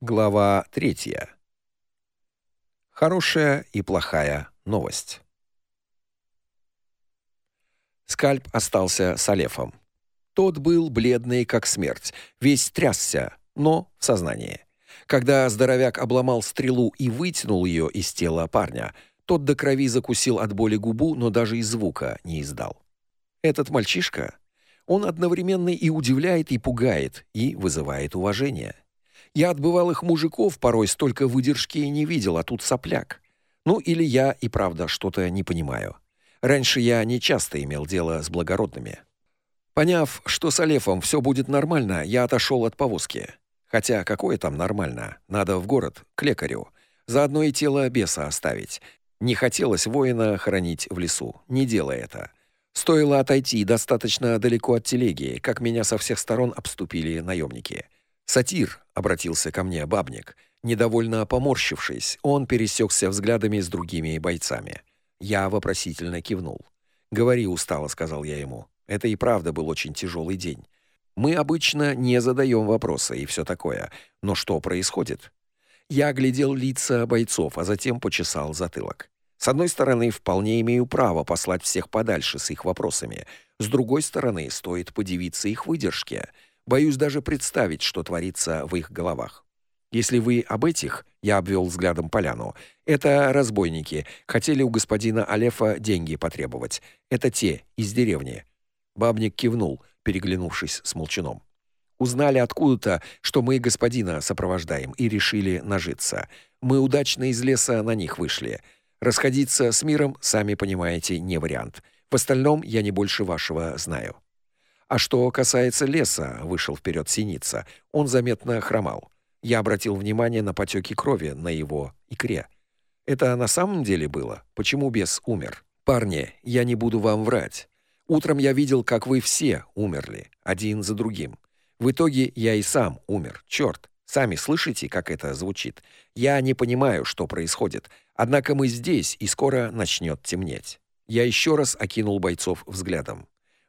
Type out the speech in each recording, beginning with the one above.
Глава третья. Хорошая и плохая новость. Скальп остался с Алефом. Тот был бледный как смерть, весь трясся, но в сознании. Когда здоровяк обломал стрелу и вытянул ее из тела парня, тот до крови закусил от боли губу, но даже и звука не издал. Этот мальчишка, он одновременно и удивляет, и пугает, и вызывает уважение. Я от бывалых мужиков порой столько выдержки и не видел, а тут сопляк. Ну или я и правда что-то не понимаю. Раньше я не часто имел дело с благородными. Поняв, что с Алефом все будет нормально, я отошел от повозки. Хотя какое там нормально? Надо в город, к лекарю. Заодно и тело беса оставить. Не хотелось воина хоронить в лесу. Не делай это. Стоило отойти достаточно далеко от телеги, как меня со всех сторон обступили наемники. Сатир обратился ко мне бабник, недовольно поморщившись, он пересекся взглядами с другими бойцами. Я вопросительно кивнул. "Говори устало", сказал я ему. Это и правда был очень тяжелый день. Мы обычно не задаем вопросы и все такое, но что происходит? Я глядел лица бойцов, а затем почесал затылок. С одной стороны, вполне имею право послать всех подальше с их вопросами. С другой стороны, стоит подивиться их выдержке. Боюсь даже представить, что творится в их головах. Если вы об этих, я обвел взглядом поляну. Это разбойники, хотели у господина Алефа деньги потребовать. Это те из деревни. Бабник кивнул, переглянувшись с молчаном. Узнали откуда-то, что мы господина сопровождаем и решили нажиться. Мы удачно из леса на них вышли. Расходиться с миром, сами понимаете, не вариант. В остальном я не больше вашего знаю. А что касается леса, вышел вперед Синица. Он заметно хромал. Я обратил внимание на потеки крови на его икре. Это на самом деле было? Почему бес умер? Парни, я не буду вам врать. Утром я видел, как вы все умерли, один за другим. В итоге я и сам умер. Черт, сами слышите, как это звучит? Я не понимаю, что происходит. Однако мы здесь, и скоро начнет темнеть. Я еще раз окинул бойцов взглядом.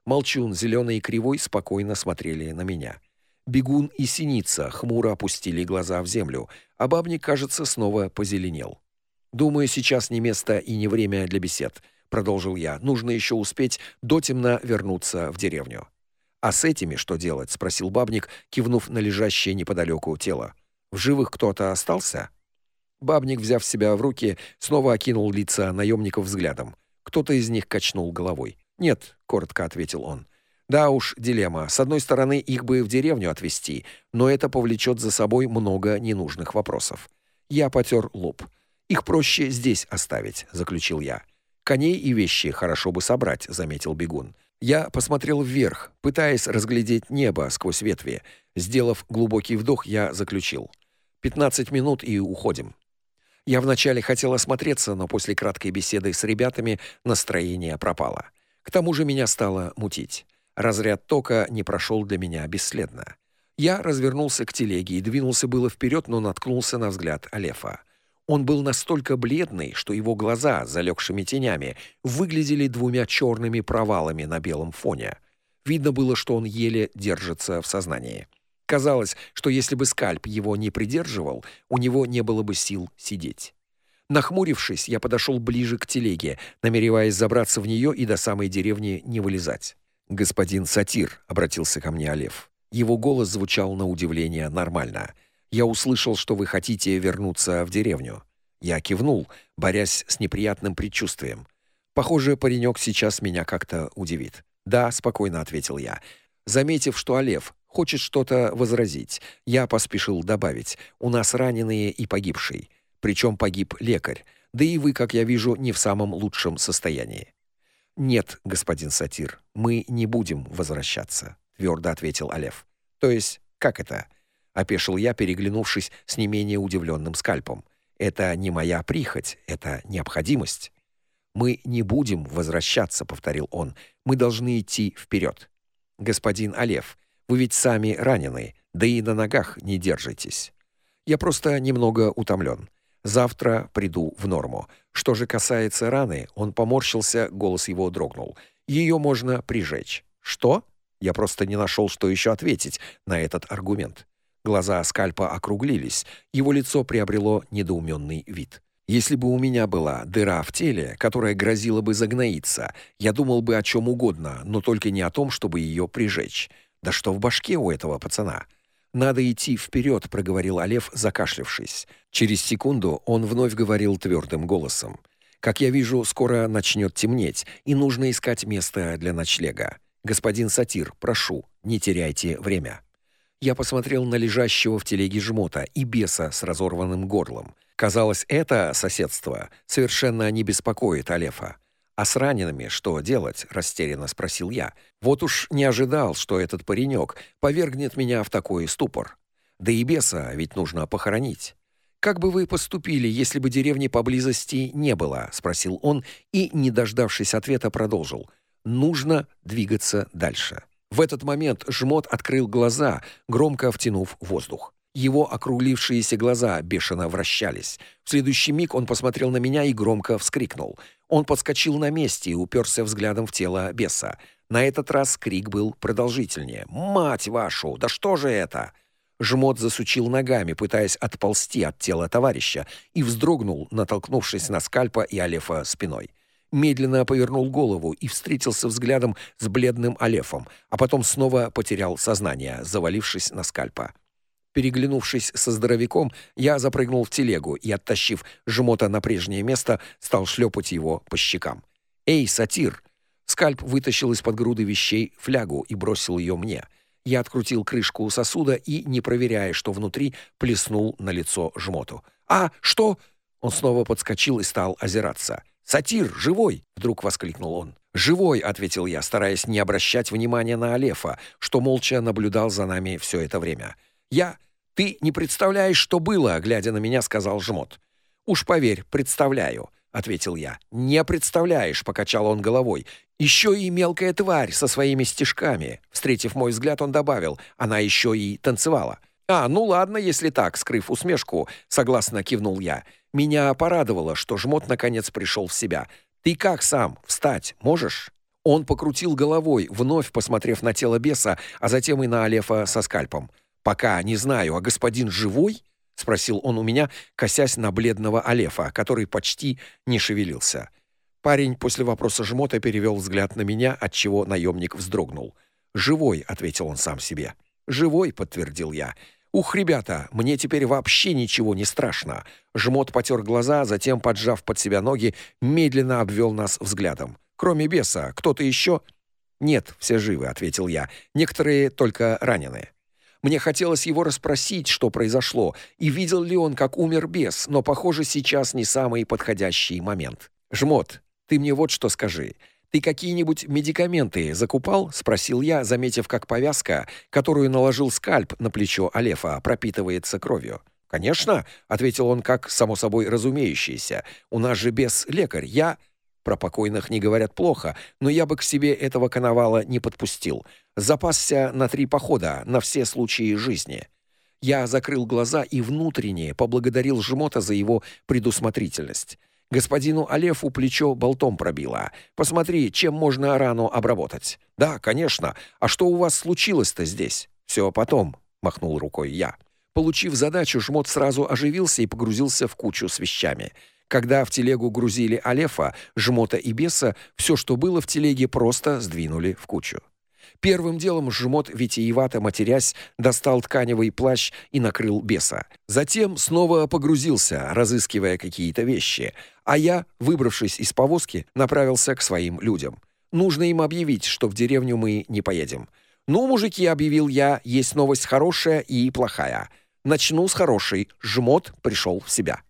Молчун, зеленый и кривой, спокойно смотрели на меня. Бегун и Синица хмуро опустили глаза в землю, а бабник, кажется, снова позеленел. Думаю, сейчас не место и не время для бесед, продолжил я. Нужно еще успеть до темна вернуться в деревню. А с этими что делать, спросил бабник, кивнув на лежащее неподалеку тело. В живых кто-то остался? Бабник, взяв себя в руки, снова окинул лица наемников взглядом. Кто-то из них качнул головой. Нет, коротко ответил он. Да уж, дилемма. С одной стороны, их бы в деревню отвезти, но это повлечет за собой много ненужных вопросов. Я потер лоб. Их проще здесь оставить, заключил я. Коней и вещи хорошо бы собрать, заметил бегун. Я посмотрел вверх, пытаясь разглядеть небо сквозь ветви. Сделав глубокий вдох, я заключил: «Пятнадцать минут и уходим". Я вначале хотел осмотреться, но после краткой беседы с ребятами настроение пропало. К тому же меня стало мутить. Разряд тока не прошел для меня бесследно. Я развернулся к телеге и двинулся было вперед, но наткнулся на взгляд Алефа. Он был настолько бледный, что его глаза, залегшими тенями, выглядели двумя черными провалами на белом фоне. Видно было, что он еле держится в сознании. Казалось, что если бы скальп его не придерживал, у него не было бы сил сидеть. Нахмурившись, я подошел ближе к телеге, намереваясь забраться в нее и до самой деревни не вылезать. "Господин Сатир", обратился ко мне Олев. Его голос звучал на удивление нормально. "Я услышал, что вы хотите вернуться в деревню". Я кивнул, борясь с неприятным предчувствием. Похоже, паренек сейчас меня как-то удивит. "Да", спокойно ответил я. Заметив, что Олев хочет что-то возразить, я поспешил добавить: "У нас раненые и погибший причем погиб лекарь. Да и вы, как я вижу, не в самом лучшем состоянии. Нет, господин Сатир, мы не будем возвращаться, твердо ответил Алев. То есть, как это? опешил я, переглянувшись с не менее удивленным скальпом. Это не моя прихоть, это необходимость. Мы не будем возвращаться, повторил он. Мы должны идти вперед. Господин Алев, вы ведь сами ранены, да и на ногах не держитесь. Я просто немного утомлен. Завтра приду в норму. Что же касается раны, он поморщился, голос его дрогнул. Ее можно прижечь. Что? Я просто не нашел, что еще ответить на этот аргумент. Глаза скальпа округлились, его лицо приобрело недоуменный вид. Если бы у меня была дыра в теле, которая грозила бы загноиться, я думал бы о чем угодно, но только не о том, чтобы ее прижечь. Да что в башке у этого пацана? Надо идти вперед, проговорил Олев, закашлявшись. Через секунду он вновь говорил твердым голосом: "Как я вижу, скоро начнет темнеть, и нужно искать место для ночлега. Господин Сатир, прошу, не теряйте время". Я посмотрел на лежащего в телеге жмота и беса с разорванным горлом. Казалось, это соседство совершенно не беспокоит Алефа. А с ранеными что делать? растерянно спросил я. Вот уж не ожидал, что этот паренек повергнет меня в такой ступор. Да и беса ведь нужно похоронить. Как бы вы поступили, если бы деревни поблизости не было, спросил он и, не дождавшись ответа, продолжил: нужно двигаться дальше. В этот момент жмот открыл глаза, громко втянув воздух. Его округлившиеся глаза бешено вращались. В следующий миг он посмотрел на меня и громко вскрикнул. Он подскочил на месте и уперся взглядом в тело беса. На этот раз крик был продолжительнее. «Мать вашу! Да что же это?» Жмот засучил ногами, пытаясь отползти от тела товарища, и вздрогнул, натолкнувшись на скальпа и Алефа спиной. Медленно повернул голову и встретился взглядом с бледным Алефом, а потом снова потерял сознание, завалившись на скальпа. Переглянувшись со здоровяком, я запрыгнул в телегу и, оттащив жмота на прежнее место, стал шлепать его по щекам. «Эй, сатир!» Скальп вытащил из-под груды вещей флягу и бросил ее мне. Я открутил крышку сосуда и, не проверяя, что внутри, плеснул на лицо жмоту. «А, что?» Он снова подскочил и стал озираться. «Сатир, живой!» — вдруг воскликнул он. «Живой!» — ответил я, стараясь не обращать внимания на Алефа, что молча наблюдал за нами все это время. «Я...» Ты не представляешь, что было, глядя на меня, сказал Жмот. Уж поверь, представляю, ответил я. Не представляешь, покачал он головой. Еще и мелкая тварь со своими стежками. Встретив мой взгляд, он добавил: она еще и танцевала. А, ну ладно, если так, скрыв усмешку, согласно кивнул я. Меня порадовало, что Жмот наконец пришел в себя. Ты как сам? Встать можешь? Он покрутил головой, вновь посмотрев на тело беса, а затем и на Алефа со скальпом. Пока не знаю, а господин живой? спросил он у меня, косясь на бледного Алефа, который почти не шевелился. Парень после вопроса жмота перевел взгляд на меня, от чего наемник вздрогнул. "Живой", ответил он сам себе. "Живой", подтвердил я. Ух, ребята, мне теперь вообще ничего не страшно. Жмот потер глаза, затем, поджав под себя ноги, медленно обвел нас взглядом. Кроме беса, кто-то еще? Нет, все живы, ответил я. Некоторые только ранены. Мне хотелось его расспросить, что произошло, и видел ли он, как умер бес, но, похоже, сейчас не самый подходящий момент. Жмот, ты мне вот что скажи. Ты какие-нибудь медикаменты закупал? спросил я, заметив, как повязка, которую наложил скальп на плечо Алефа, пропитывается кровью. Конечно, ответил он как само собой разумеющееся. У нас же без лекарь. Я про покойных не говорят плохо, но я бы к себе этого коновала не подпустил. Запасся на три похода, на все случаи жизни. Я закрыл глаза и внутренне поблагодарил Жмота за его предусмотрительность. Господину Алефу плечо болтом пробило. Посмотри, чем можно рану обработать. Да, конечно. А что у вас случилось-то здесь? Все потом, махнул рукой я. Получив задачу, Жмот сразу оживился и погрузился в кучу с вещами. Когда в телегу грузили Алефа, Жмота и Беса, все, что было в телеге, просто сдвинули в кучу. Первым делом Жмот, витиевато матерясь, достал тканевый плащ и накрыл Беса. Затем снова погрузился, разыскивая какие-то вещи, а я, выбравшись из повозки, направился к своим людям. Нужно им объявить, что в деревню мы не поедем. «Ну, мужики», — объявил я, — «есть новость хорошая и плохая. Начну с хорошей. Жмот пришел в себя».